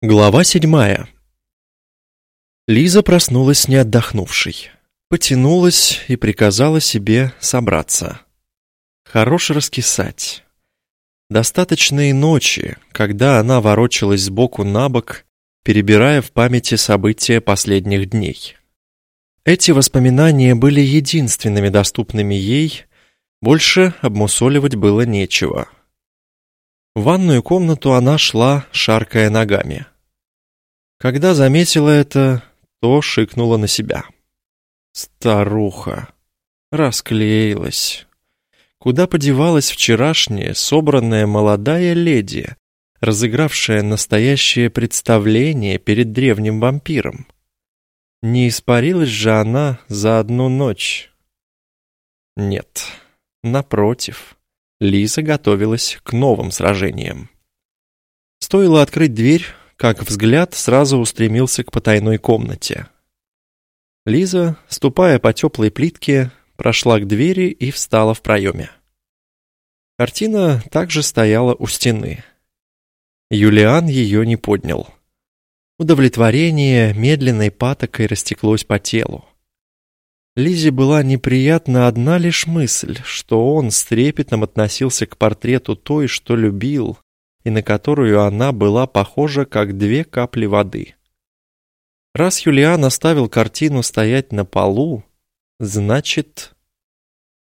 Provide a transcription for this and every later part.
Глава седьмая. Лиза проснулась не отдохнувшей. Потянулась и приказала себе собраться. Хорош раскисать. Достаточно и ночи, когда она ворочалась сбоку на бок, перебирая в памяти события последних дней. Эти воспоминания были единственными доступными ей, больше обмусоливать было нечего. В ванную комнату она шла, шаркая ногами. Когда заметила это, то шикнула на себя. Старуха. Расклеилась. Куда подевалась вчерашняя, собранная молодая леди, разыгравшая настоящее представление перед древним вампиром? Не испарилась же она за одну ночь. Нет, напротив. Лиза готовилась к новым сражениям. Стоило открыть дверь, как взгляд сразу устремился к потайной комнате. Лиза, ступая по теплой плитке, прошла к двери и встала в проеме. Картина также стояла у стены. Юлиан ее не поднял. Удовлетворение медленной патокой растеклось по телу. Лизе была неприятна одна лишь мысль, что он с трепетом относился к портрету той, что любил, и на которую она была похожа, как две капли воды. Раз Юлиан оставил картину стоять на полу, значит...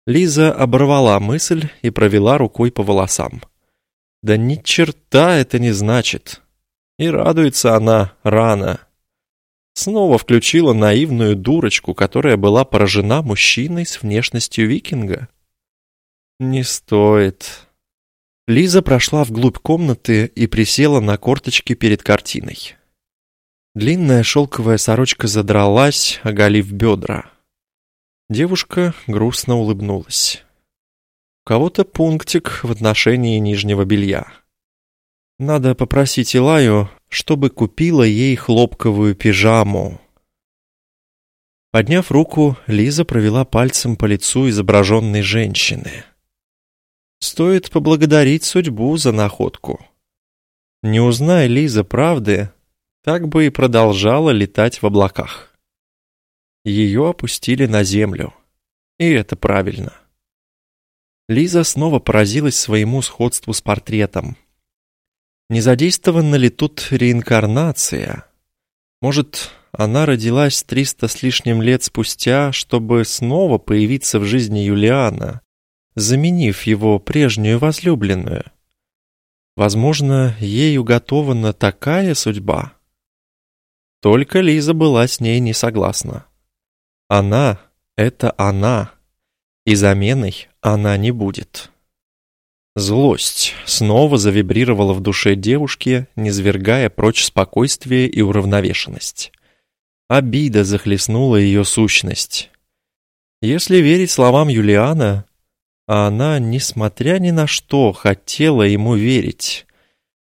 Лиза оборвала мысль и провела рукой по волосам. Да ни черта это не значит. И радуется она рано. Снова включила наивную дурочку, которая была поражена мужчиной с внешностью викинга. Не стоит. Лиза прошла вглубь комнаты и присела на корточки перед картиной. Длинная шелковая сорочка задралась, оголив бедра. Девушка грустно улыбнулась. У кого-то пунктик в отношении нижнего белья. Надо попросить Илаю чтобы купила ей хлопковую пижаму. Подняв руку, Лиза провела пальцем по лицу изображенной женщины. Стоит поблагодарить судьбу за находку. Не узнай Лиза правды, так бы и продолжала летать в облаках. Ее опустили на землю. И это правильно. Лиза снова поразилась своему сходству с портретом. Не задействована ли тут реинкарнация? Может, она родилась триста с лишним лет спустя, чтобы снова появиться в жизни Юлиана, заменив его прежнюю возлюбленную? Возможно, ей уготована такая судьба? Только Лиза была с ней не согласна. Она — это она, и заменой она не будет. Злость снова завибрировала в душе девушки, низвергая прочь спокойствие и уравновешенность. Обида захлестнула ее сущность. Если верить словам Юлиана, она, несмотря ни на что, хотела ему верить,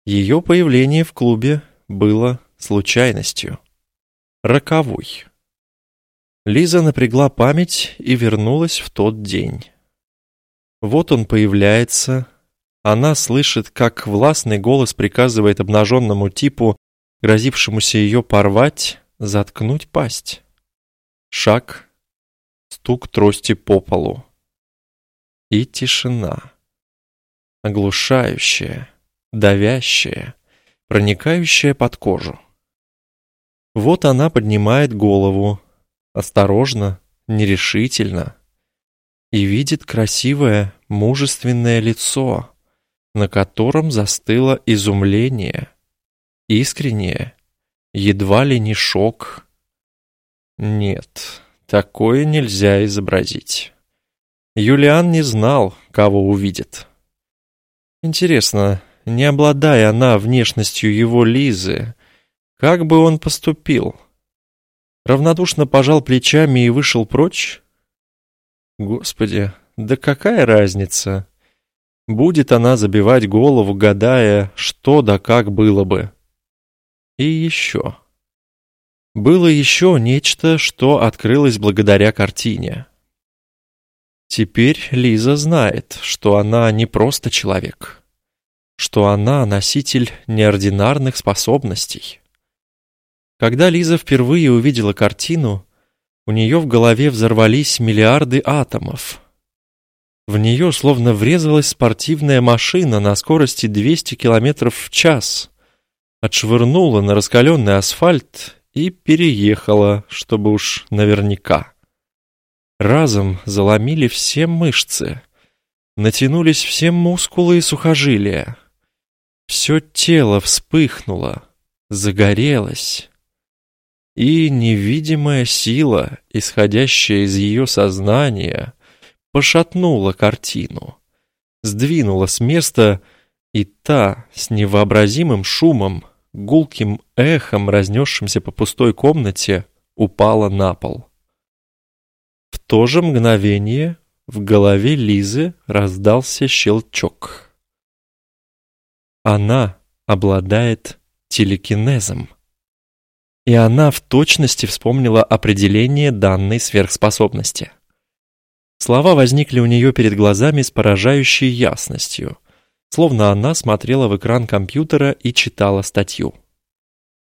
ее появление в клубе было случайностью. Роковой. Лиза напрягла память и вернулась в тот день. Вот он появляется, она слышит, как властный голос приказывает обнаженному типу, грозившемуся ее порвать, заткнуть пасть. Шаг, стук трости по полу. И тишина. Оглушающая, давящая, проникающая под кожу. Вот она поднимает голову, осторожно, нерешительно, и видит красивое, мужественное лицо, на котором застыло изумление, искреннее, едва ли не шок. Нет, такое нельзя изобразить. Юлиан не знал, кого увидит. Интересно, не обладая она внешностью его Лизы, как бы он поступил? Равнодушно пожал плечами и вышел прочь? Господи, да какая разница? Будет она забивать голову, гадая, что да как было бы. И еще. Было еще нечто, что открылось благодаря картине. Теперь Лиза знает, что она не просто человек. что она носитель неординарных способностей. Когда Лиза впервые увидела картину, у нее в голове взорвались миллиарды атомов. В нее словно врезалась спортивная машина на скорости 200 км в час, отшвырнула на раскаленный асфальт и переехала, чтобы уж наверняка. Разом заломили все мышцы, натянулись все мускулы и сухожилия. Все тело вспыхнуло, загорелось. И невидимая сила, исходящая из ее сознания, пошатнула картину, сдвинула с места, и та с невообразимым шумом, гулким эхом, разнесшимся по пустой комнате, упала на пол. В то же мгновение в голове Лизы раздался щелчок. Она обладает телекинезом. И она в точности вспомнила определение данной сверхспособности. Слова возникли у нее перед глазами с поражающей ясностью, словно она смотрела в экран компьютера и читала статью.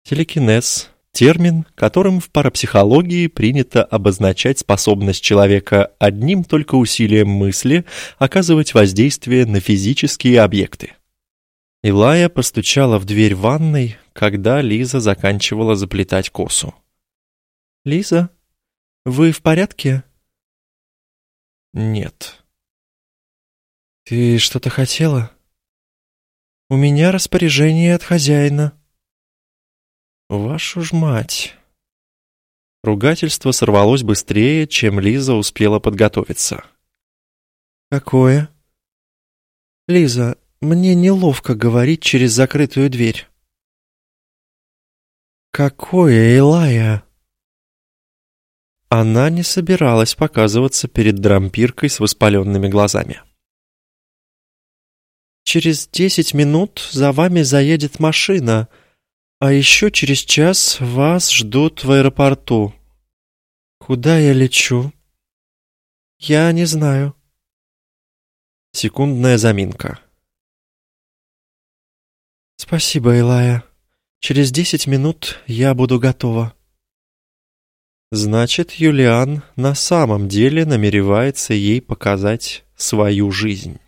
Телекинез термин, которым в парапсихологии принято обозначать способность человека одним только усилием мысли оказывать воздействие на физические объекты. Илая постучала в дверь ванной, когда Лиза заканчивала заплетать косу. «Лиза, вы в порядке?» «Нет». «Ты что-то хотела?» «У меня распоряжение от хозяина». Вашу ж мать. Ругательство сорвалось быстрее, чем Лиза успела подготовиться. Какое? Лиза, мне неловко говорить через закрытую дверь. Какое, Элая? Она не собиралась показываться перед дрампиркой с воспаленными глазами. «Через десять минут за вами заедет машина», а еще через час вас ждут в аэропорту. Куда я лечу? Я не знаю. Секундная заминка. Спасибо, Илая. Через десять минут я буду готова. Значит, Юлиан на самом деле намеревается ей показать свою жизнь.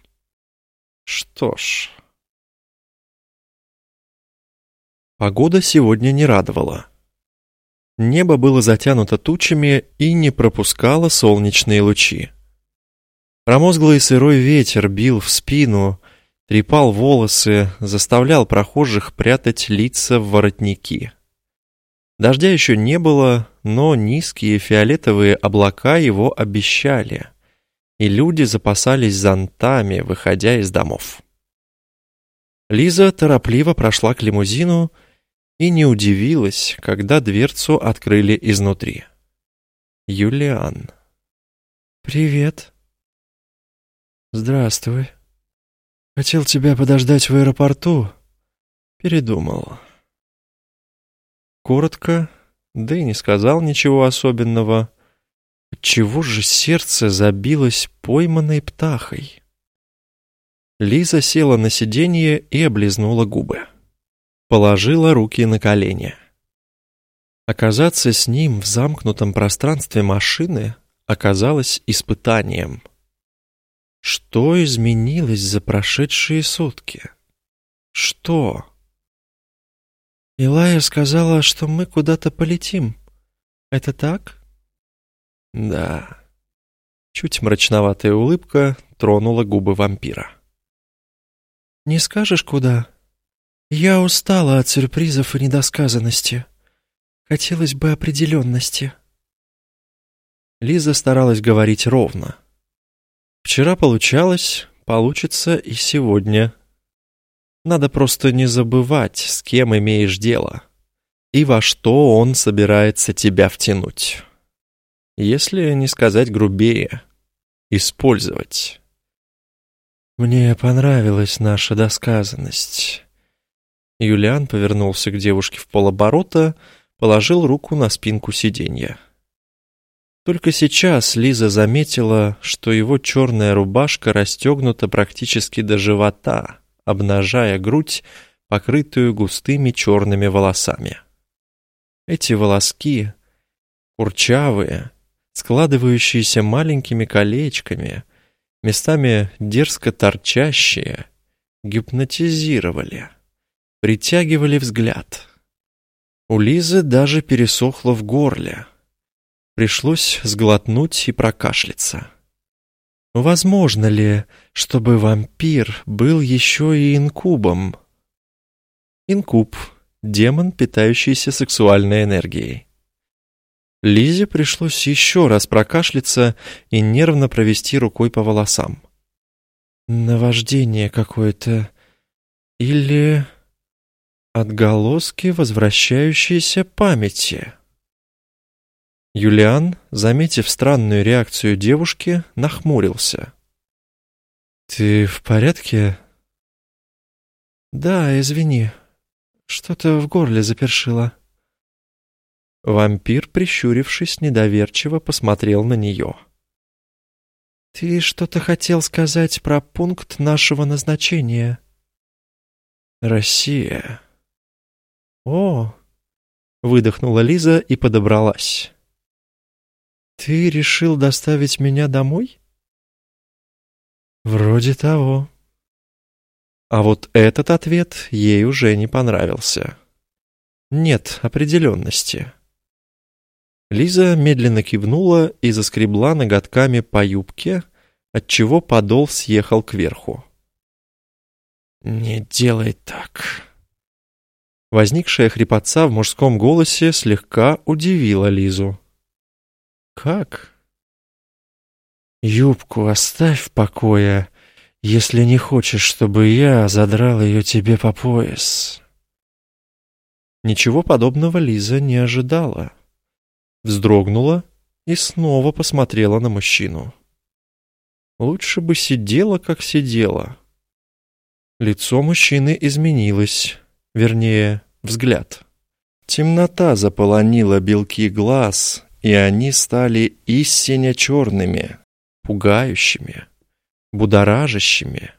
Что ж... Погода сегодня не радовала. Небо было затянуто тучами и не пропускало солнечные лучи. Промозглый сырой ветер бил в спину, трепал волосы, заставлял прохожих прятать лица в воротники. Дождя еще не было, но низкие фиолетовые облака его обещали, и люди запасались зонтами, выходя из домов. Лиза торопливо прошла к лимузину и не удивилась, когда дверцу открыли изнутри. Юлиан. «Привет». «Здравствуй. Хотел тебя подождать в аэропорту. Передумал». Коротко, да и не сказал ничего особенного. Чего же сердце забилось пойманной птахой? Лиза села на сиденье и облизнула губы положила руки на колени. Оказаться с ним в замкнутом пространстве машины оказалось испытанием. Что изменилось за прошедшие сутки? Что? Илая сказала, что мы куда-то полетим. Это так? Да. Чуть мрачноватая улыбка тронула губы вампира. Не скажешь, куда? Я устала от сюрпризов и недосказанности. Хотелось бы определенности. Лиза старалась говорить ровно. Вчера получалось, получится и сегодня. Надо просто не забывать, с кем имеешь дело, и во что он собирается тебя втянуть. Если не сказать грубее, использовать. Мне понравилась наша досказанность. Юлиан повернулся к девушке в полоборота, положил руку на спинку сиденья. Только сейчас Лиза заметила, что его черная рубашка расстегнута практически до живота, обнажая грудь, покрытую густыми черными волосами. Эти волоски, курчавые, складывающиеся маленькими колечками, местами дерзко торчащие, гипнотизировали, притягивали взгляд. У Лизы даже пересохло в горле. Пришлось сглотнуть и прокашляться. Возможно ли, чтобы вампир был еще и инкубом? Инкуб — демон, питающийся сексуальной энергией. Лизе пришлось еще раз прокашляться и нервно провести рукой по волосам. Наваждение какое-то. Или отголоски возвращающейся памяти. Юлиан, заметив странную реакцию девушки, нахмурился. «Ты в порядке?» «Да, извини. Что-то в горле запершило». Вампир, прищурившись, недоверчиво посмотрел на нее. «Ты что-то хотел сказать про пункт нашего назначения?» «Россия». «О!» — выдохнула Лиза и подобралась. «Ты решил доставить меня домой?» «Вроде того». А вот этот ответ ей уже не понравился. Нет определенности. Лиза медленно кивнула и заскребла ноготками по юбке, отчего подол съехал кверху. «Не делай так». Возникшая хрипотца в мужском голосе слегка удивила Лизу. «Как?» «Юбку оставь в покое, если не хочешь, чтобы я задрал ее тебе по пояс». Ничего подобного Лиза не ожидала вздрогнула и снова посмотрела на мужчину. Лучше бы сидела, как сидела. Лицо мужчины изменилось, вернее, взгляд. Темнота заполонила белки глаз, и они стали истинно черными, пугающими, будоражащими,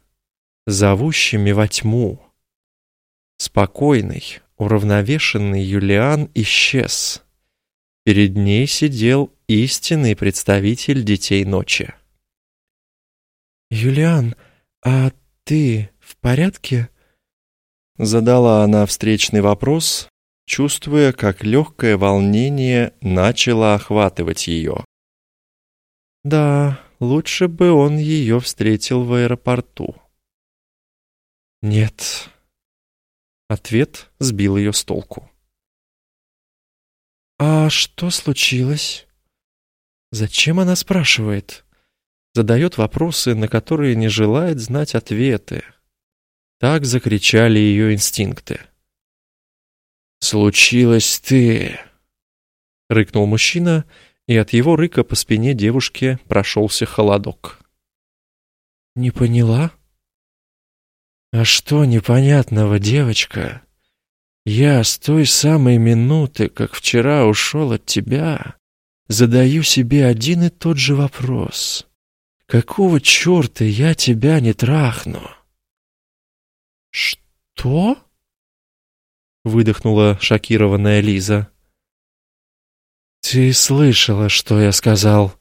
зовущими во тьму. Спокойный, уравновешенный Юлиан исчез — Перед ней сидел истинный представитель детей ночи. «Юлиан, а ты в порядке?» Задала она встречный вопрос, чувствуя, как легкое волнение начало охватывать ее. Да, лучше бы он ее встретил в аэропорту. Нет. Ответ сбил ее с толку. «А что случилось?» Зачем она спрашивает? Задает вопросы, на которые не желает знать ответы. Так закричали ее инстинкты. «Случилось ты!» Рыкнул мужчина, и от его рыка по спине девушки прошелся холодок. «Не поняла?» «А что непонятного, девочка?» Я с той самой минуты, как вчера ушел от тебя, задаю себе один и тот же вопрос. Какого черта я тебя не трахну? Что? Выдохнула шокированная Лиза. Ты слышала, что я сказал?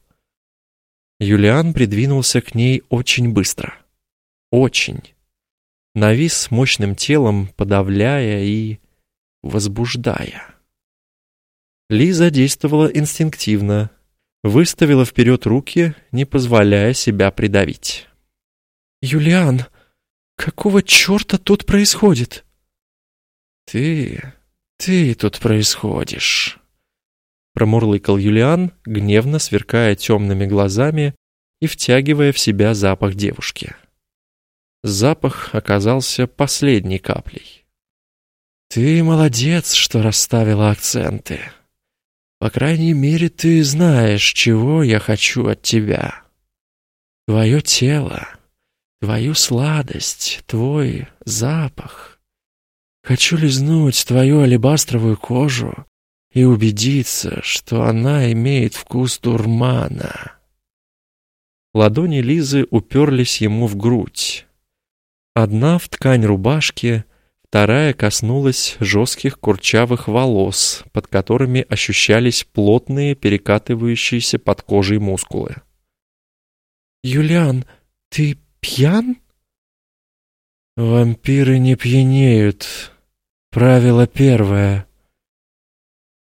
Юлиан придвинулся к ней очень быстро. Очень. Навис мощным телом, подавляя и возбуждая. Лиза действовала инстинктивно, выставила вперед руки, не позволяя себя придавить. «Юлиан, какого черта тут происходит?» «Ты... ты тут происходишь», — промурлыкал Юлиан, гневно сверкая темными глазами и втягивая в себя запах девушки. Запах оказался последней каплей. Ты молодец, что расставила акценты. По крайней мере, ты знаешь, чего я хочу от тебя. Твое тело, твою сладость, твой запах. Хочу лизнуть твою алебастровую кожу и убедиться, что она имеет вкус дурмана. Ладони Лизы уперлись ему в грудь. Одна в ткань рубашки, вторая коснулась жестких курчавых волос, под которыми ощущались плотные, перекатывающиеся под кожей мускулы. «Юлиан, ты пьян?» «Вампиры не пьянеют. Правило первое».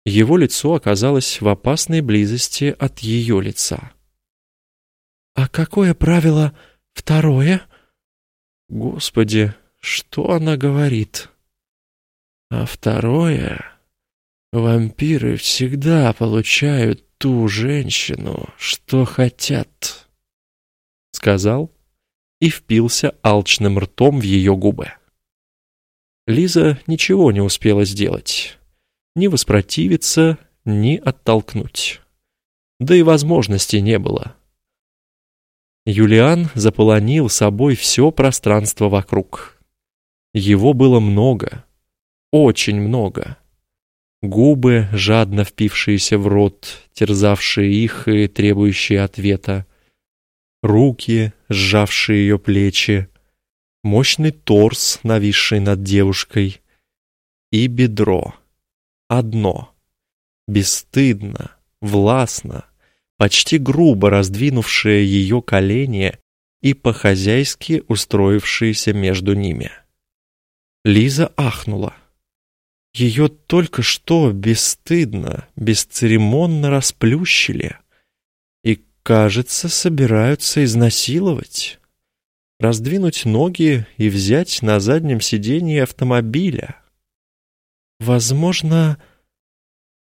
Его лицо оказалось в опасной близости от ее лица. «А какое правило второе?» «Господи, что она говорит?» «А второе...» «Вампиры всегда получают ту женщину, что хотят», — сказал и впился алчным ртом в ее губы. Лиза ничего не успела сделать. Ни воспротивиться, ни оттолкнуть. Да и возможности не было. Юлиан заполонил собой все пространство вокруг. Его было много, очень много. Губы, жадно впившиеся в рот, терзавшие их и требующие ответа. Руки, сжавшие ее плечи. Мощный торс, нависший над девушкой. И бедро. Одно. Бесстыдно, властно, почти грубо раздвинувшее ее колени и по-хозяйски устроившееся между ними. Лиза ахнула. Ее только что бесстыдно, бесцеремонно расплющили кажется, собираются изнасиловать, раздвинуть ноги и взять на заднем сиденье автомобиля. Возможно,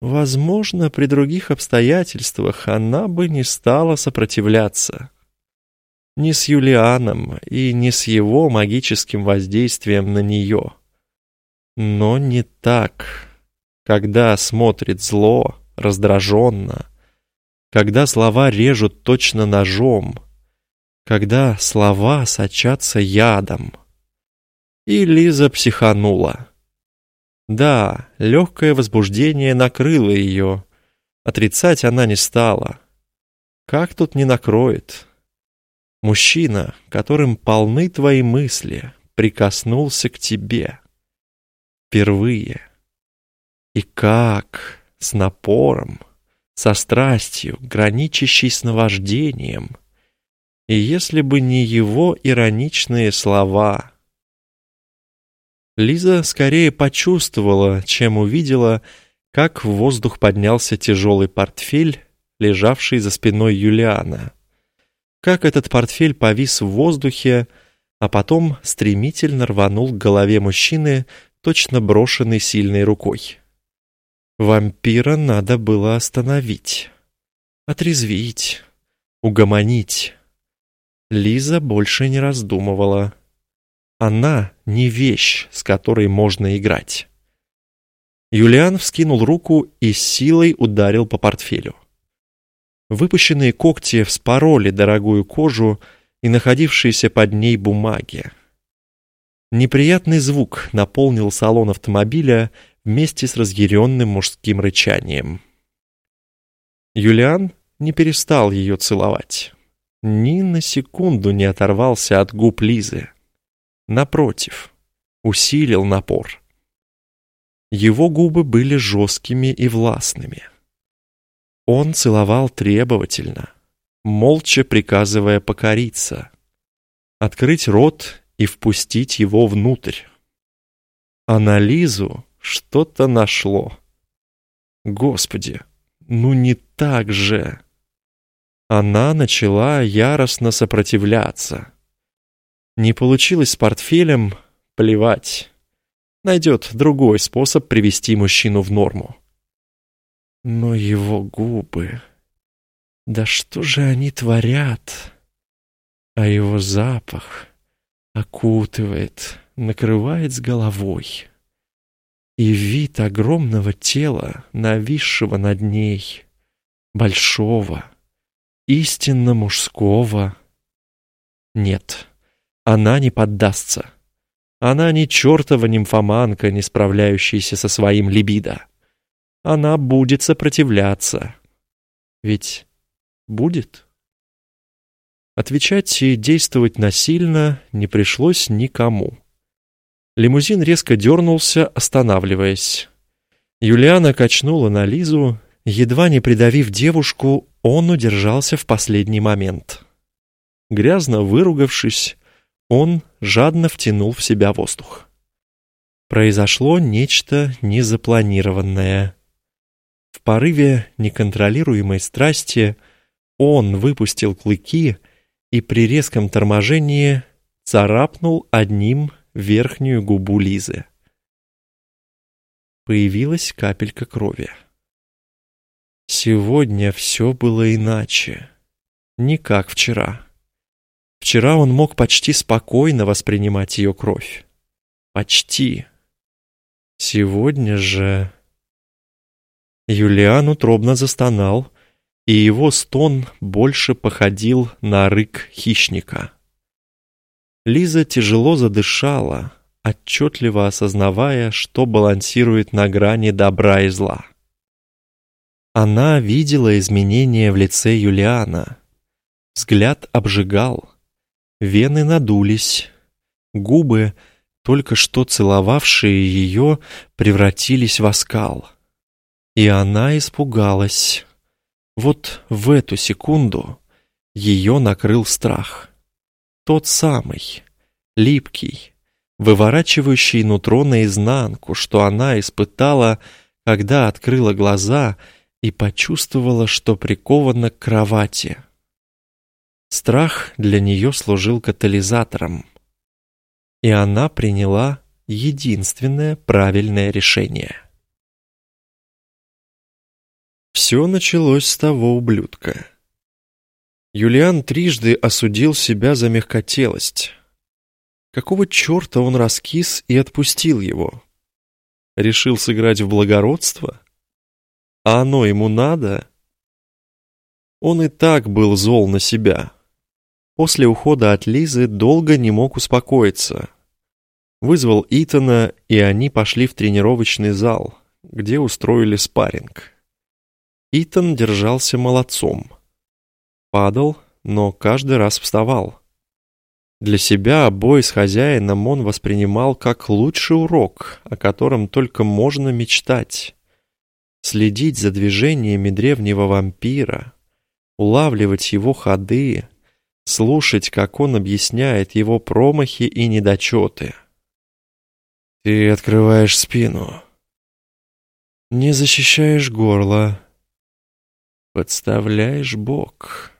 Возможно, при других обстоятельствах она бы не стала сопротивляться. Ни с Юлианом и ни с его магическим воздействием на нее. Но не так, когда смотрит зло, раздраженно, когда слова режут точно ножом, когда слова сочатся ядом. И Лиза психанула. Да, легкое возбуждение накрыло ее. Отрицать она не стала. Как тут не накроет? Мужчина, которым полны твои мысли, прикоснулся к тебе. Впервые. И как? С напором, со страстью, граничащей с наваждением. И если бы не его ироничные слова — Лиза скорее почувствовала, чем увидела, как в воздух поднялся тяжелый портфель, лежавший за спиной Юлиана. Как этот портфель повис в воздухе, а потом стремительно рванул к голове мужчины, точно брошенный сильной рукой. Вампира надо было остановить, отрезвить, угомонить. Лиза больше не раздумывала. Она не вещь, с которой можно играть. Юлиан вскинул руку и силой ударил по портфелю. Выпущенные когти вспороли дорогую кожу и находившиеся под ней бумаги. Неприятный звук наполнил салон автомобиля вместе с разъяренным мужским рычанием. Юлиан не перестал ее целовать. Ни на секунду не оторвался от губ Лизы. Напротив, усилил напор. Его губы были жесткими и властными. Он целовал требовательно, молча приказывая покориться, открыть рот и впустить его внутрь. А на Лизу что-то нашло. Господи, ну не так же. Она начала яростно сопротивляться. Не получилось с портфелем, плевать. Найдет другой способ привести мужчину в норму. Но его губы... Да что же они творят? А его запах окутывает, накрывает с головой. И вид огромного тела, нависшего над ней, большого, истинно мужского. Нет. Она не поддастся. Она не чертова нимфоманка, не справляющаяся со своим либидо. Она будет сопротивляться. Ведь будет? Отвечать и действовать насильно не пришлось никому. Лимузин резко дернулся, останавливаясь. Юлиана качнула на Лизу, едва не придавив девушку, он удержался в последний момент. Грязно выругавшись, он жадно втянул в себя воздух. Произошло нечто незапланированное. В порыве неконтролируемой страсти он выпустил клыки и при резком торможении царапнул одним верхнюю губу Лизы. Появилась капелька крови. Сегодня все было иначе. Не как вчера. Вчера он мог почти спокойно воспринимать ее кровь. Почти. Сегодня же... Юлиан утробно застонал, и его стон больше походил на рык хищника. Лиза тяжело задышала, отчетливо осознавая, что балансирует на грани добра и зла. Она видела изменения в лице Юлиана. Взгляд обжигал, вены надулись, губы, только что целовавшие ее, превратились в оскал. И она испугалась. Вот в эту секунду ее накрыл страх. Тот самый, липкий, выворачивающий нутро наизнанку, что она испытала, когда открыла глаза и почувствовала, что прикована к кровати. Страх для нее служил катализатором, и она приняла единственное правильное решение. Все началось с того ублюдка. Юлиан трижды осудил себя за мягкотелость. Какого черта он раскис и отпустил его? Решил сыграть в благородство? А оно ему надо? Он и так был зол на себя. После ухода от Лизы долго не мог успокоиться. Вызвал Итана, и они пошли в тренировочный зал, где устроили спарринг. Итан держался молодцом. Падал, но каждый раз вставал. Для себя бой с хозяином он воспринимал как лучший урок, о котором только можно мечтать. Следить за движениями древнего вампира, улавливать его ходы, слушать, как он объясняет его промахи и недочеты. «Ты открываешь спину», «Не защищаешь горло», «Подставляешь бок».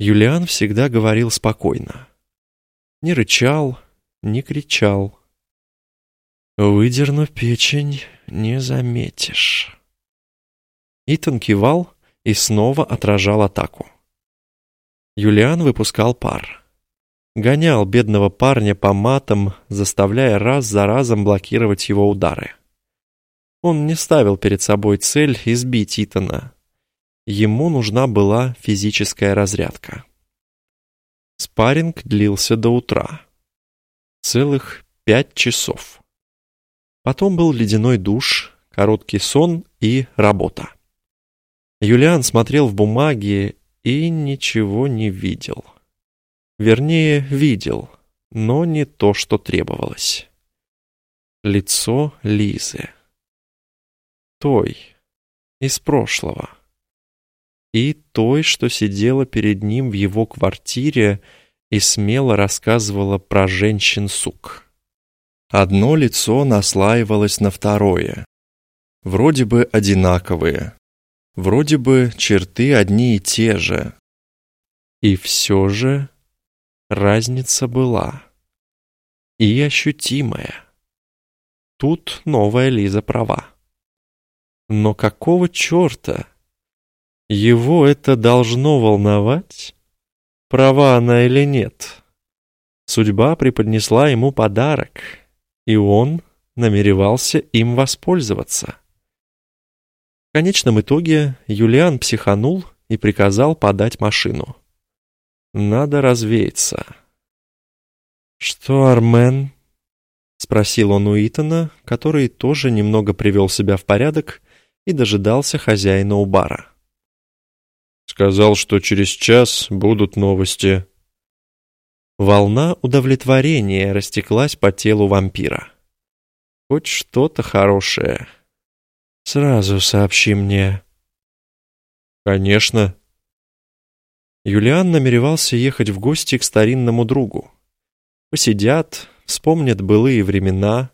Юлиан всегда говорил спокойно. Не рычал, не кричал. «Выдерну печень, не заметишь». Итан кивал и снова отражал атаку. Юлиан выпускал пар. Гонял бедного парня по матам, заставляя раз за разом блокировать его удары. Он не ставил перед собой цель избить Итана, Ему нужна была физическая разрядка. Спарринг длился до утра. Целых пять часов. Потом был ледяной душ, короткий сон и работа. Юлиан смотрел в бумаги и ничего не видел. Вернее, видел, но не то, что требовалось. Лицо Лизы. Той, из прошлого и той, что сидела перед ним в его квартире и смело рассказывала про женщин-сук. Одно лицо наслаивалось на второе. Вроде бы одинаковые. Вроде бы черты одни и те же. И все же разница была. И ощутимая. Тут новая Лиза права. Но какого черта? Его это должно волновать? Права она или нет? Судьба преподнесла ему подарок, и он намеревался им воспользоваться. В конечном итоге Юлиан психанул и приказал подать машину. Надо развеяться. «Что, Армен?» — спросил он у Итана, который тоже немного привел себя в порядок и дожидался хозяина у бара. Сказал, что через час будут новости. Волна удовлетворения растеклась по телу вампира. Хоть что-то хорошее. Сразу сообщи мне. Конечно. Юлиан намеревался ехать в гости к старинному другу. Посидят, вспомнят былые времена,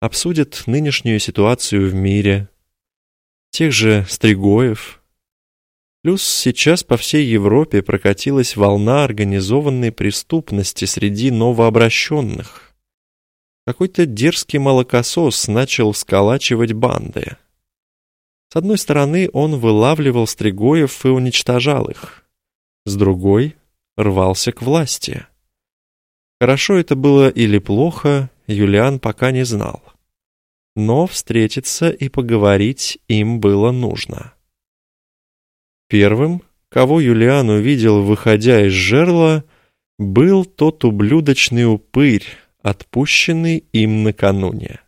обсудят нынешнюю ситуацию в мире. Тех же Стригоев. Плюс сейчас по всей Европе прокатилась волна организованной преступности среди новообращенных. Какой-то дерзкий молокосос начал сколачивать банды. С одной стороны, он вылавливал Стригоев и уничтожал их. С другой — рвался к власти. Хорошо это было или плохо, Юлиан пока не знал. Но встретиться и поговорить им было нужно. Первым, кого Юлиан увидел, выходя из жерла, был тот ублюдочный упырь, отпущенный им накануне.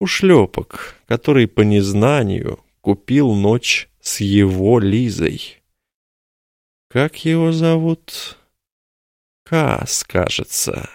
Ушлепок, который по незнанию купил ночь с его Лизой. Как его зовут? Кас, кажется.